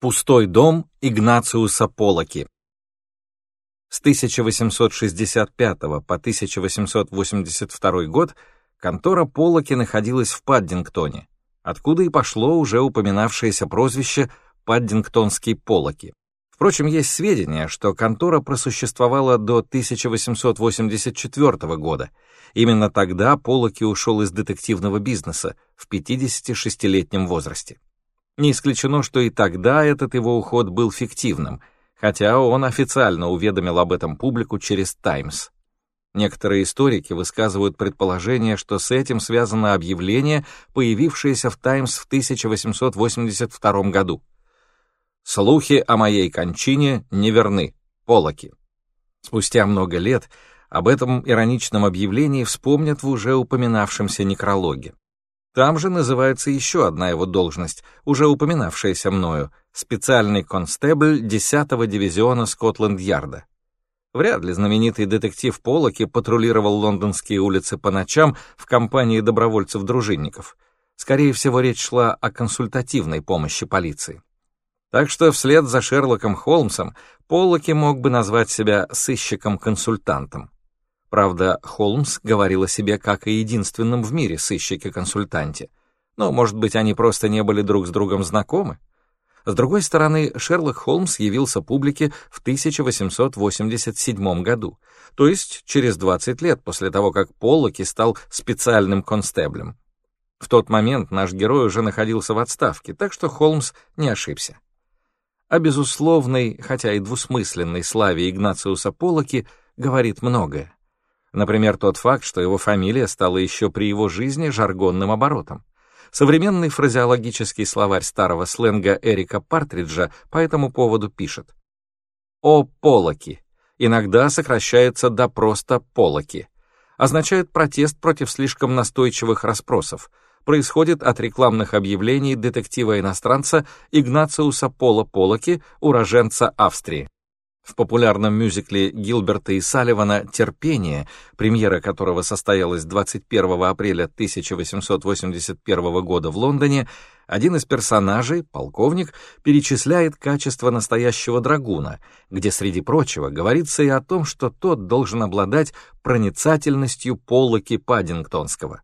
Пустой дом Игнациуса Полоки. С 1865 по 1882 год контора Полоки находилась в Паддингтоне, откуда и пошло уже упоминавшееся прозвище «Паддингтонские Полоки». Впрочем, есть сведения, что контора просуществовала до 1884 года. Именно тогда Полоки ушел из детективного бизнеса в 56-летнем возрасте. Не исключено, что и тогда этот его уход был фиктивным, хотя он официально уведомил об этом публику через «Таймс». Некоторые историки высказывают предположение, что с этим связано объявление, появившееся в «Таймс» в 1882 году. «Слухи о моей кончине неверны. Полоки». Спустя много лет об этом ироничном объявлении вспомнят в уже упоминавшемся некрологе. Там же называется еще одна его должность, уже упоминавшаяся мною, специальный констебль 10-го дивизиона Скотланд-Ярда. Вряд ли знаменитый детектив Полоки патрулировал лондонские улицы по ночам в компании добровольцев-дружинников. Скорее всего, речь шла о консультативной помощи полиции. Так что вслед за Шерлоком Холмсом Поллоки мог бы назвать себя сыщиком-консультантом. Правда, Холмс говорил о себе как о единственном в мире сыщике-консультанте. Но, может быть, они просто не были друг с другом знакомы? С другой стороны, Шерлок Холмс явился публике в 1887 году, то есть через 20 лет после того, как Поллоки стал специальным констеблем. В тот момент наш герой уже находился в отставке, так что Холмс не ошибся. О безусловной, хотя и двусмысленной славе Игнациуса Поллоки говорит многое. Например, тот факт, что его фамилия стала еще при его жизни жаргонным оборотом. Современный фразеологический словарь старого сленга Эрика Партриджа по этому поводу пишет. «О полоки» иногда сокращается до просто полоки. Означает протест против слишком настойчивых расспросов. Происходит от рекламных объявлений детектива-иностранца Игнациуса Пола Полоки, уроженца Австрии. В популярном мюзикле Гилберта и Салливана «Терпение», премьера которого состоялась 21 апреля 1881 года в Лондоне, один из персонажей, полковник, перечисляет качества настоящего драгуна, где, среди прочего, говорится и о том, что тот должен обладать проницательностью Поллоки Паддингтонского.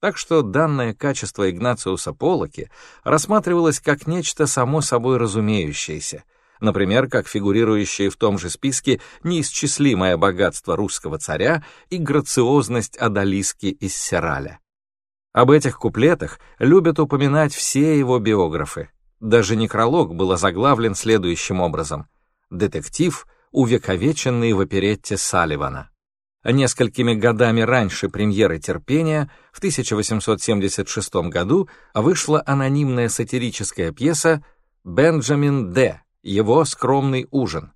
Так что данное качество Игнациуса Поллоки рассматривалось как нечто само собой разумеющееся — например, как фигурирующие в том же списке неисчислимое богатство русского царя и грациозность Адалиски из Сераля. Об этих куплетах любят упоминать все его биографы. Даже некролог был озаглавлен следующим образом «Детектив, увековеченный в оперетте Салливана». Несколькими годами раньше премьеры «Терпения» в 1876 году вышла анонимная сатирическая пьеса «Бенджамин Д» его скромный ужин.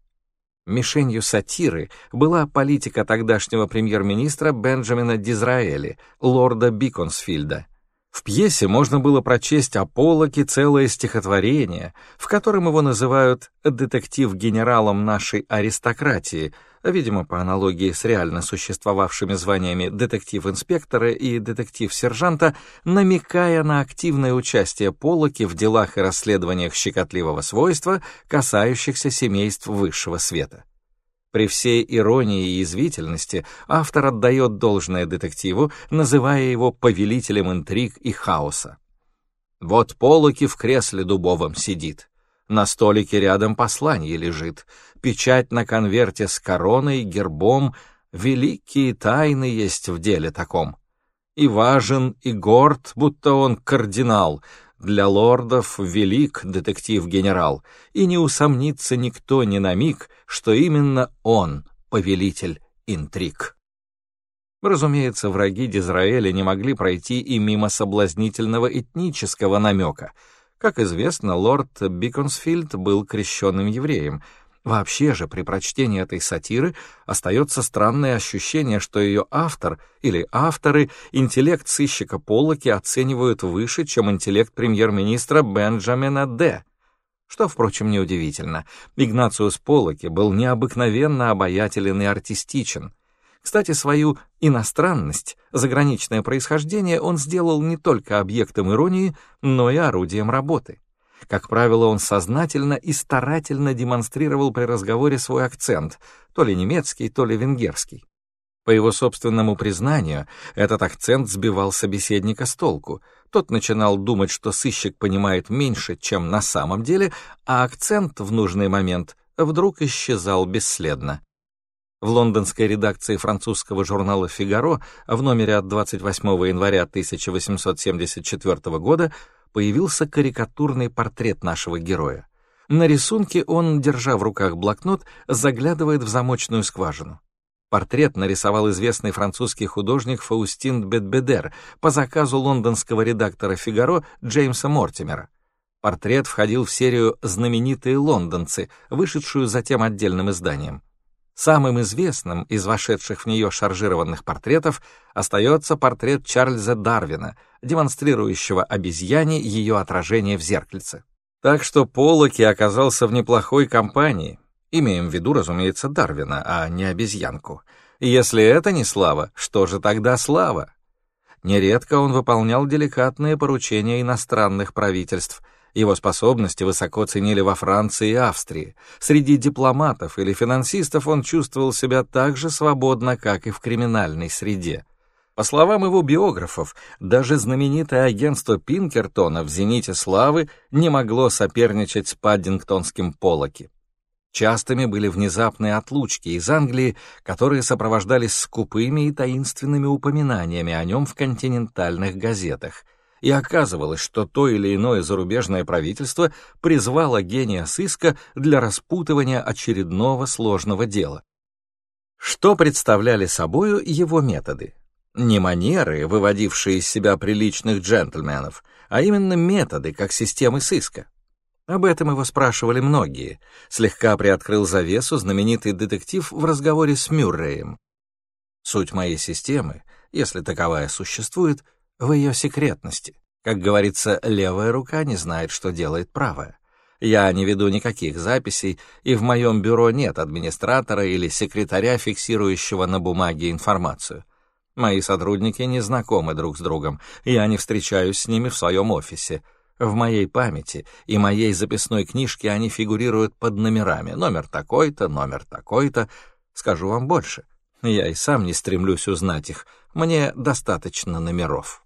Мишенью сатиры была политика тогдашнего премьер-министра Бенджамина Дизраэли, лорда Биконсфильда. В пьесе можно было прочесть о Полоке целое стихотворение, в котором его называют «детектив-генералом нашей аристократии», видимо, по аналогии с реально существовавшими званиями детектив-инспектора и детектив-сержанта, намекая на активное участие Полоки в делах и расследованиях щекотливого свойства, касающихся семейств высшего света. При всей иронии и язвительности автор отдает должное детективу, называя его повелителем интриг и хаоса. Вот Полоки в кресле дубовом сидит. На столике рядом послание лежит, печать на конверте с короной, гербом, великие тайны есть в деле таком. И важен, и горд, будто он кардинал, для лордов велик детектив-генерал, и не усомнится никто ни на миг, что именно он повелитель интриг. Разумеется, враги Дизраэля не могли пройти и мимо соблазнительного этнического намека — как известно, лорд Биконсфилд был крещенным евреем. Вообще же при прочтении этой сатиры остается странное ощущение, что ее автор или авторы интеллект сыщика Поллоки оценивают выше, чем интеллект премьер-министра Бенджамина Д., что, впрочем, неудивительно. Игнациус Поллоки был необыкновенно обаятелен и артистичен. Кстати, свою иностранность, заграничное происхождение он сделал не только объектом иронии, но и орудием работы. Как правило, он сознательно и старательно демонстрировал при разговоре свой акцент, то ли немецкий, то ли венгерский. По его собственному признанию, этот акцент сбивал собеседника с толку. Тот начинал думать, что сыщик понимает меньше, чем на самом деле, а акцент в нужный момент вдруг исчезал бесследно. В лондонской редакции французского журнала «Фигаро» в номере от 28 января 1874 года появился карикатурный портрет нашего героя. На рисунке он, держа в руках блокнот, заглядывает в замочную скважину. Портрет нарисовал известный французский художник Фаустин Бетбедер по заказу лондонского редактора «Фигаро» Джеймса Мортимера. Портрет входил в серию «Знаменитые лондонцы», вышедшую затем отдельным изданием. Самым известным из вошедших в нее шаржированных портретов остается портрет Чарльза Дарвина, демонстрирующего обезьяне ее отражение в зеркальце. Так что Поллоки оказался в неплохой компании, Имеем в виду, разумеется, Дарвина, а не обезьянку. Если это не слава, что же тогда слава? Нередко он выполнял деликатные поручения иностранных правительств. Его способности высоко ценили во Франции и Австрии. Среди дипломатов или финансистов он чувствовал себя так же свободно, как и в криминальной среде. По словам его биографов, даже знаменитое агентство Пинкертона в «Зените славы» не могло соперничать с Паддингтонским Полоки. Частыми были внезапные отлучки из Англии, которые сопровождались скупыми и таинственными упоминаниями о нем в континентальных газетах. И оказывалось, что то или иное зарубежное правительство призвало гения сыска для распутывания очередного сложного дела. Что представляли собою его методы? Не манеры, выводившие из себя приличных джентльменов, а именно методы, как системы сыска. Об этом его спрашивали многие. Слегка приоткрыл завесу знаменитый детектив в разговоре с Мюрреем. Суть моей системы, если таковая существует, в ее секретности. Как говорится, левая рука не знает, что делает правая. Я не веду никаких записей, и в моем бюро нет администратора или секретаря, фиксирующего на бумаге информацию. Мои сотрудники не знакомы друг с другом, я не встречаюсь с ними в своем офисе — в моей памяти и моей записной книжке они фигурируют под номерами. Номер такой-то, номер такой-то. Скажу вам больше. Я и сам не стремлюсь узнать их. Мне достаточно номеров.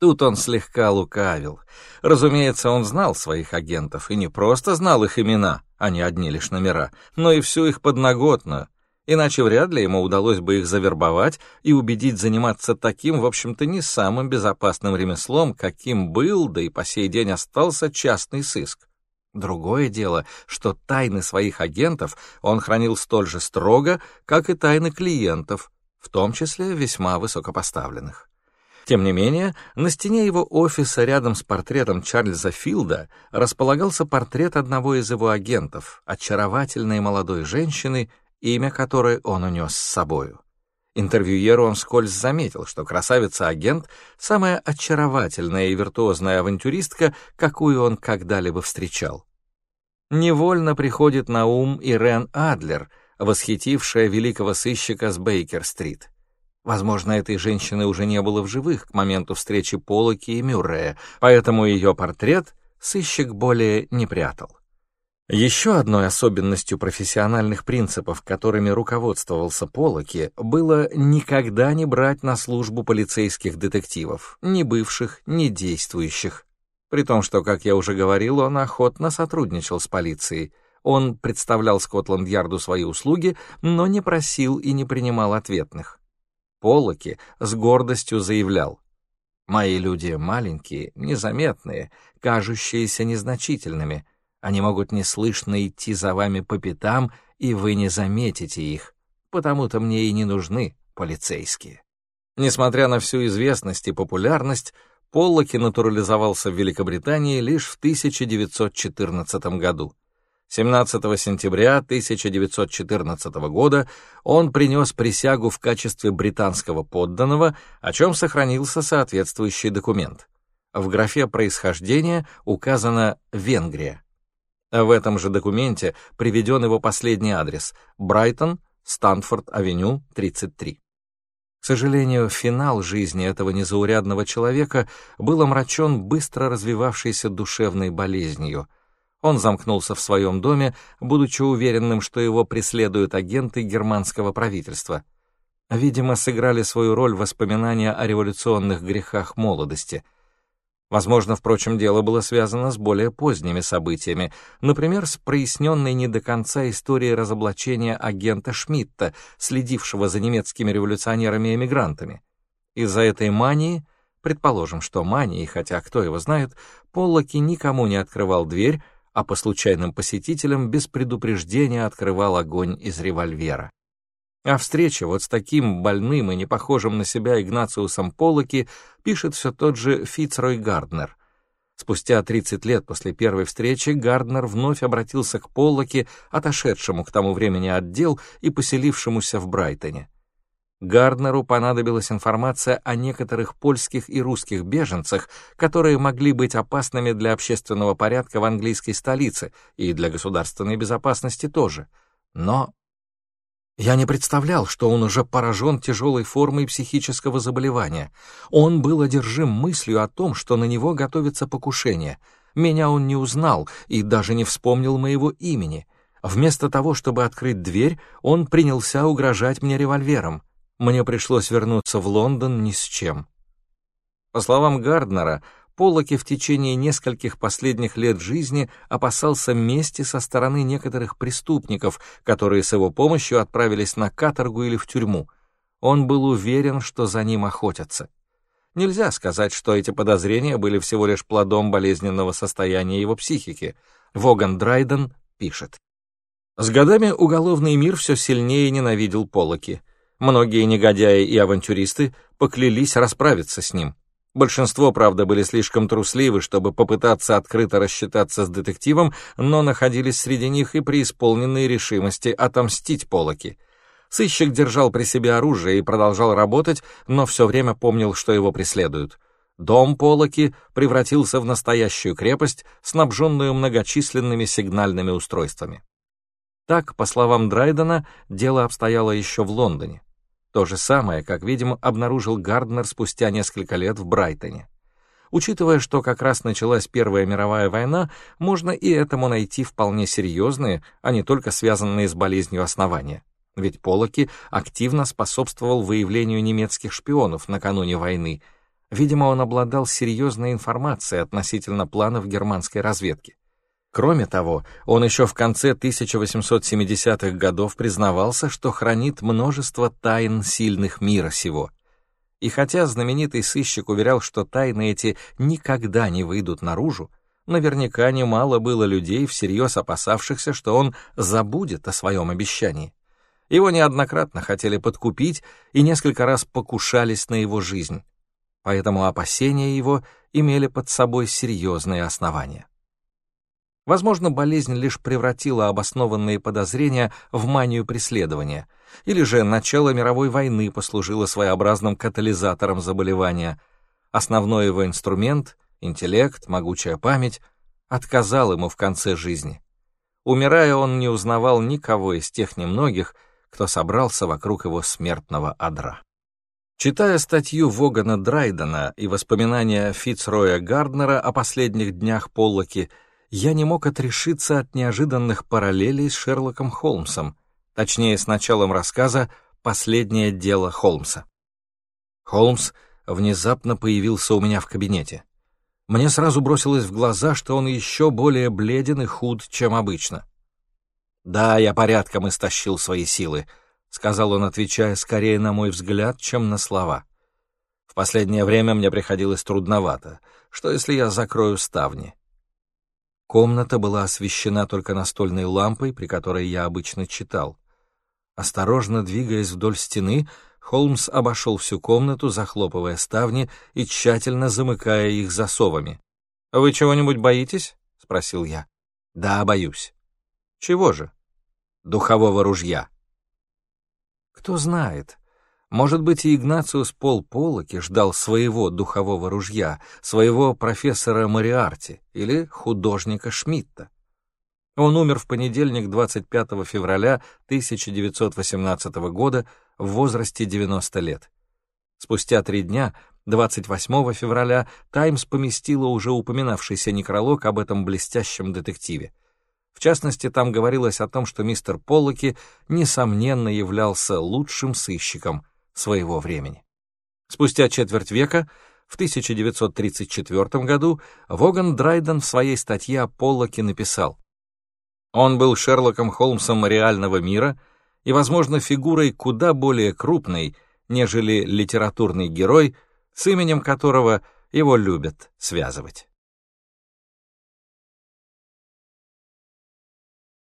Тут он слегка лукавил. Разумеется, он знал своих агентов, и не просто знал их имена, а не одни лишь номера, но и всю их подноготную иначе вряд ли ему удалось бы их завербовать и убедить заниматься таким, в общем-то, не самым безопасным ремеслом, каким был, да и по сей день остался частный сыск. Другое дело, что тайны своих агентов он хранил столь же строго, как и тайны клиентов, в том числе весьма высокопоставленных. Тем не менее, на стене его офиса рядом с портретом Чарльза Филда располагался портрет одного из его агентов, очаровательной молодой женщины, имя которой он унес с собою. Интервьюеру он вскользь заметил, что красавица-агент — самая очаровательная и виртуозная авантюристка, какую он когда-либо встречал. Невольно приходит на ум Ирен Адлер, восхитившая великого сыщика с Бейкер-стрит. Возможно, этой женщины уже не было в живых к моменту встречи Полоки и Мюррея, поэтому ее портрет сыщик более не прятал. Еще одной особенностью профессиональных принципов, которыми руководствовался Полоки, было никогда не брать на службу полицейских детективов, ни бывших, ни действующих. При том, что, как я уже говорил, он охотно сотрудничал с полицией. Он представлял Скотланд-Ярду свои услуги, но не просил и не принимал ответных. Полоки с гордостью заявлял, «Мои люди маленькие, незаметные, кажущиеся незначительными — они могут неслышно идти за вами по пятам, и вы не заметите их. Потому-то мне и не нужны полицейские. Несмотря на всю известность и популярность, Поллоки натурализовался в Великобритании лишь в 1914 году. 17 сентября 1914 года он принес присягу в качестве британского подданного, о чем сохранился соответствующий документ. В графе происхождения указана Венгрия. В этом же документе приведен его последний адрес — Брайтон, Станфорд-авеню, 33. К сожалению, финал жизни этого незаурядного человека был омрачен быстро развивавшейся душевной болезнью. Он замкнулся в своем доме, будучи уверенным, что его преследуют агенты германского правительства. Видимо, сыграли свою роль воспоминания о революционных грехах молодости — Возможно, впрочем, дело было связано с более поздними событиями, например, с проясненной не до конца историей разоблачения агента Шмидта, следившего за немецкими революционерами-эмигрантами. Из-за этой мании, предположим, что мании, хотя кто его знает, Поллоки никому не открывал дверь, а по случайным посетителям без предупреждения открывал огонь из револьвера. О встрече вот с таким больным и не похожим на себя Игнациусом Поллоки пишет все тот же Фицрой Гарднер. Спустя 30 лет после первой встречи Гарднер вновь обратился к Поллоке, отошедшему к тому времени отдел и поселившемуся в Брайтоне. Гарднеру понадобилась информация о некоторых польских и русских беженцах, которые могли быть опасными для общественного порядка в английской столице и для государственной безопасности тоже. Но я не представлял, что он уже поражен тяжелой формой психического заболевания. Он был одержим мыслью о том, что на него готовится покушение. Меня он не узнал и даже не вспомнил моего имени. Вместо того, чтобы открыть дверь, он принялся угрожать мне револьвером. Мне пришлось вернуться в Лондон ни с чем. По словам Гарднера, Поллоки в течение нескольких последних лет жизни опасался мести со стороны некоторых преступников, которые с его помощью отправились на каторгу или в тюрьму. Он был уверен, что за ним охотятся. Нельзя сказать, что эти подозрения были всего лишь плодом болезненного состояния его психики. Воган Драйден пишет. С годами уголовный мир все сильнее ненавидел Поллоки. Многие негодяи и авантюристы поклялись расправиться с ним. Большинство, правда, были слишком трусливы, чтобы попытаться открыто рассчитаться с детективом, но находились среди них и преисполненные решимости отомстить Полоки. Сыщик держал при себе оружие и продолжал работать, но все время помнил, что его преследуют. Дом Полоки превратился в настоящую крепость, снабженную многочисленными сигнальными устройствами. Так, по словам Драйдена, дело обстояло еще в Лондоне. То же самое, как, видимо, обнаружил Гарднер спустя несколько лет в Брайтоне. Учитывая, что как раз началась Первая мировая война, можно и этому найти вполне серьезные, а не только связанные с болезнью основания. Ведь Полоки активно способствовал выявлению немецких шпионов накануне войны. Видимо, он обладал серьезной информацией относительно планов германской разведки. Кроме того, он еще в конце 1870-х годов признавался, что хранит множество тайн сильных мира сего. И хотя знаменитый сыщик уверял, что тайны эти никогда не выйдут наружу, наверняка немало было людей, всерьез опасавшихся, что он забудет о своем обещании. Его неоднократно хотели подкупить и несколько раз покушались на его жизнь, поэтому опасения его имели под собой серьезные основания. Возможно, болезнь лишь превратила обоснованные подозрения в манию преследования, или же начало мировой войны послужило своеобразным катализатором заболевания. Основной его инструмент — интеллект, могучая память — отказал ему в конце жизни. Умирая, он не узнавал никого из тех немногих, кто собрался вокруг его смертного одра. Читая статью Вогана Драйдена и воспоминания Фицроя Гарднера о последних днях Поллоки — я не мог отрешиться от неожиданных параллелей с Шерлоком Холмсом, точнее, с началом рассказа «Последнее дело Холмса». Холмс внезапно появился у меня в кабинете. Мне сразу бросилось в глаза, что он еще более бледен и худ, чем обычно. «Да, я порядком истощил свои силы», — сказал он, отвечая скорее на мой взгляд, чем на слова. «В последнее время мне приходилось трудновато. Что, если я закрою ставни?» Комната была освещена только настольной лампой, при которой я обычно читал. Осторожно двигаясь вдоль стены, Холмс обошел всю комнату, захлопывая ставни и тщательно замыкая их засовами. «Вы чего-нибудь боитесь?» — спросил я. «Да, боюсь». «Чего же?» «Духового ружья». «Кто знает, может быть, и Игнациус Пол Полоки ждал своего духового ружья, своего профессора Мариарти или художника Шмидта. Он умер в понедельник 25 февраля 1918 года в возрасте 90 лет. Спустя три дня, 28 февраля, «Таймс» поместила уже упоминавшийся некролог об этом блестящем детективе. В частности, там говорилось о том, что мистер Поллоки, несомненно, являлся лучшим сыщиком своего времени. Спустя четверть века, в 1934 году, Воган Драйден в своей статье о Поллоке написал «Он был Шерлоком Холмсом реального мира и, возможно, фигурой куда более крупной, нежели литературный герой, с именем которого его любят связывать».